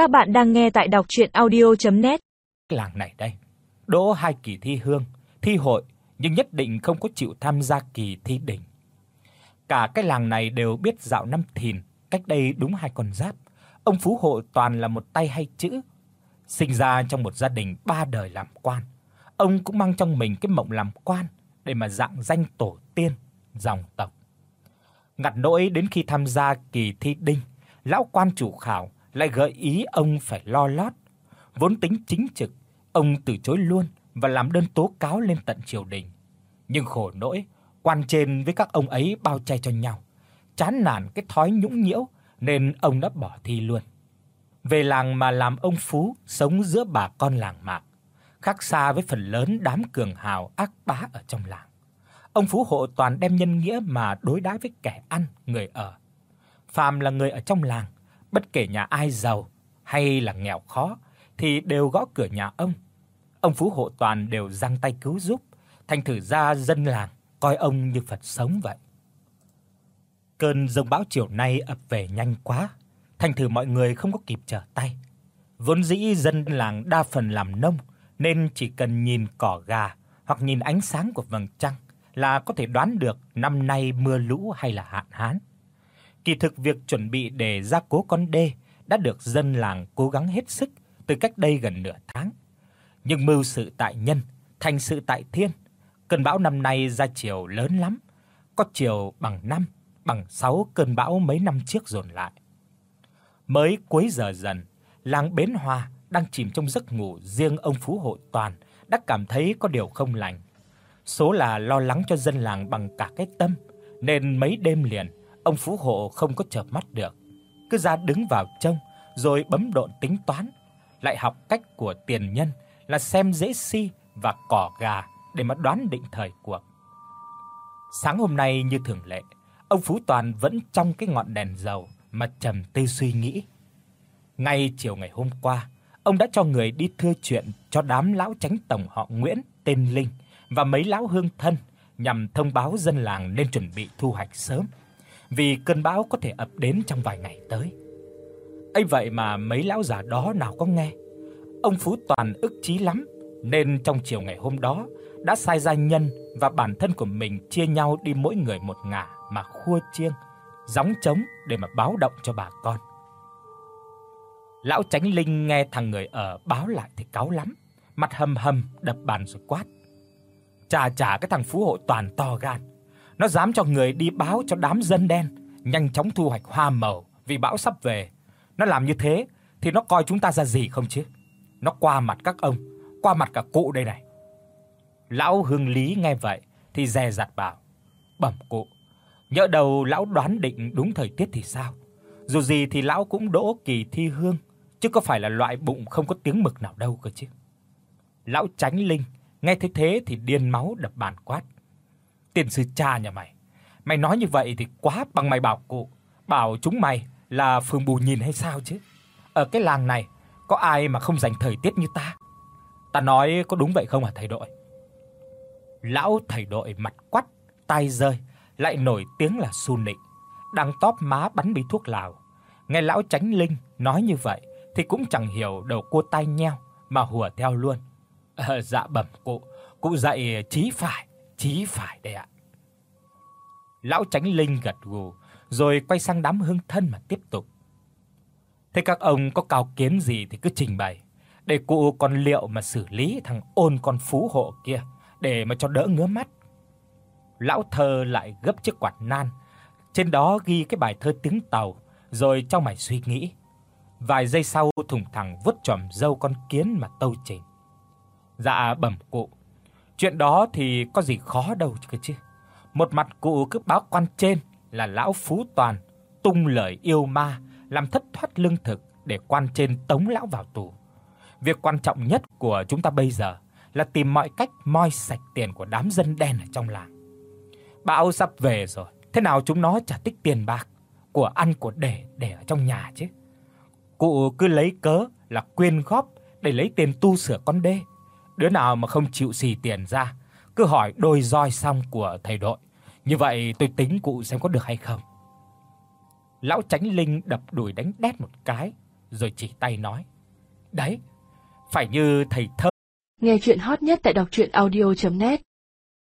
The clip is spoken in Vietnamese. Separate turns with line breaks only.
Các bạn đang nghe tại đọc audio net
Làng này đây, đỗ hai kỳ thi hương, thi hội nhưng nhất định không có chịu tham gia kỳ thi đỉnh. Cả cái làng này đều biết dạo năm Thìn, cách đây đúng hai con giáp, ông phú hộ toàn là một tay hay chữ. Sinh ra trong một gia đình ba đời làm quan, ông cũng mang trong mình cái mộng làm quan để mà dạng danh tổ tiên dòng tộc. Ngặt nỗi đến khi tham gia kỳ thi đinh, lão quan chủ khảo lại gợi ý ông phải lo lót. Vốn tính chính trực, ông từ chối luôn và làm đơn tố cáo lên tận triều đình. Nhưng khổ nỗi, quan trên với các ông ấy bao che cho nhau, chán nản cái thói nhũng nhiễu nên ông đã bỏ thi luôn. Về làng mà làm ông phú sống giữa bà con làng mạc, khác xa với phần lớn đám cường hào ác bá ở trong làng. Ông phú hộ toàn đem nhân nghĩa mà đối đãi với kẻ ăn, người ở. Phàm là người ở trong làng, bất kể nhà ai giàu hay là nghèo khó thì đều gõ cửa nhà ông. Ông phú hộ toàn đều giang tay cứu giúp, thành thử ra dân làng coi ông như Phật sống vậy. Cơn giông bão chiều nay ập về nhanh quá, thành thử mọi người không có kịp trở tay. Vốn dĩ dân làng đa phần làm nông nên chỉ cần nhìn cỏ gà hoặc nhìn ánh sáng của vầng trăng là có thể đoán được năm nay mưa lũ hay là hạn hán. Kỳ thực việc chuẩn bị để gia cố con đê đã được dân làng cố gắng hết sức từ cách đây gần nửa tháng. Nhưng mưu sự tại nhân, thành sự tại thiên. Cơn bão năm nay ra chiều lớn lắm, có chiều bằng 5, bằng 6 cơn bão mấy năm trước dồn lại. Mới cuối giờ dần, làng Bến Hòa đang chìm trong giấc ngủ, riêng ông Phú Hộ Toàn đã cảm thấy có điều không lành. Số là lo lắng cho dân làng bằng cả cái tâm, nên mấy đêm liền ông Phú Hộ không có chợp mắt được, cứ ra đứng vào trông rồi bấm độn tính toán, lại học cách của tiền nhân là xem dễ si và cỏ gà để mà đoán định thời cuộc. Sáng hôm nay như thường lệ, ông Phú Toàn vẫn trong cái ngọn đèn dầu mà trầm tư suy nghĩ. Ngay chiều ngày hôm qua, ông đã cho người đi thưa chuyện cho đám lão tránh tổng họ Nguyễn tên Linh và mấy lão hương thân nhằm thông báo dân làng nên chuẩn bị thu hoạch sớm, vì cơn bão có thể ập đến trong vài ngày tới. Ấy vậy mà mấy lão già đó nào có nghe. Ông Phú Toàn ức chí lắm, nên trong chiều ngày hôm đó đã sai gia nhân và bản thân của mình chia nhau đi mỗi người một ngả mà khua chiêng, gióng trống để mà báo động cho bà con. Lão Chánh Linh nghe thằng người ở báo lại thì cáu lắm, mặt hầm hầm đập bàn rồi quát: Chà chà cái thằng phú hộ toàn to gan. Nó dám cho người đi báo cho đám dân đen nhanh chóng thu hoạch hoa màu vì bão sắp về. Nó làm như thế thì nó coi chúng ta ra gì không chứ? Nó qua mặt các ông, qua mặt cả cụ đây này. Lão Hương Lý nghe vậy thì dè dặt bảo: "Bẩm cụ, nhỡ đầu lão đoán định đúng thời tiết thì sao? Dù gì thì lão cũng đỗ kỳ thi hương, chứ có phải là loại bụng không có tiếng mực nào đâu cơ chứ." Lão Tránh Linh Nghe thấy thế thì điên máu đập bàn quát. Tiền sư cha nhà mày, mày nói như vậy thì quá bằng mày bảo cụ, bảo chúng mày là phường bù nhìn hay sao chứ? Ở cái làng này có ai mà không dành thời tiết như ta? Ta nói có đúng vậy không hả thầy đội? Lão thầy đội mặt quắt, tay rơi, lại nổi tiếng là su nịnh, đang tóp má bắn bí thuốc lào. Nghe lão Tránh Linh nói như vậy thì cũng chẳng hiểu đầu cua tay nheo mà hùa theo luôn. À, dạ bẩm cụ, cụ dạy chí phải, chí phải đây ạ. Lão Tránh Linh gật gù, rồi quay sang đám hương thân mà tiếp tục. Thế các ông có cao kiến gì thì cứ trình bày, để cụ còn liệu mà xử lý thằng ôn con phú hộ kia để mà cho đỡ ngứa mắt. Lão thơ lại gấp chiếc quạt nan, trên đó ghi cái bài thơ tiếng Tàu, rồi trong mày suy nghĩ. Vài giây sau thùng thẳng vứt chòm dâu con kiến mà tâu trình. Dạ bẩm cụ. Chuyện đó thì có gì khó đâu cơ chứ. Một mặt cụ cứ báo quan trên là lão Phú Toàn tung lời yêu ma, làm thất thoát lương thực để quan trên tống lão vào tù. Việc quan trọng nhất của chúng ta bây giờ là tìm mọi cách moi sạch tiền của đám dân đen ở trong làng. Bão sắp về rồi, thế nào chúng nó trả tích tiền bạc của ăn của để để ở trong nhà chứ. Cụ cứ lấy cớ là quyên góp để lấy tiền tu sửa con đê Đứa nào mà không chịu xì tiền ra, cứ hỏi đôi roi xong của thầy đội. Như vậy tôi tính cụ xem có được hay không. Lão Tránh Linh đập đùi đánh đét một cái, rồi chỉ tay nói: "Đấy, phải như thầy thơ."
Nghe truyện hot nhất tại doctruyenaudio.net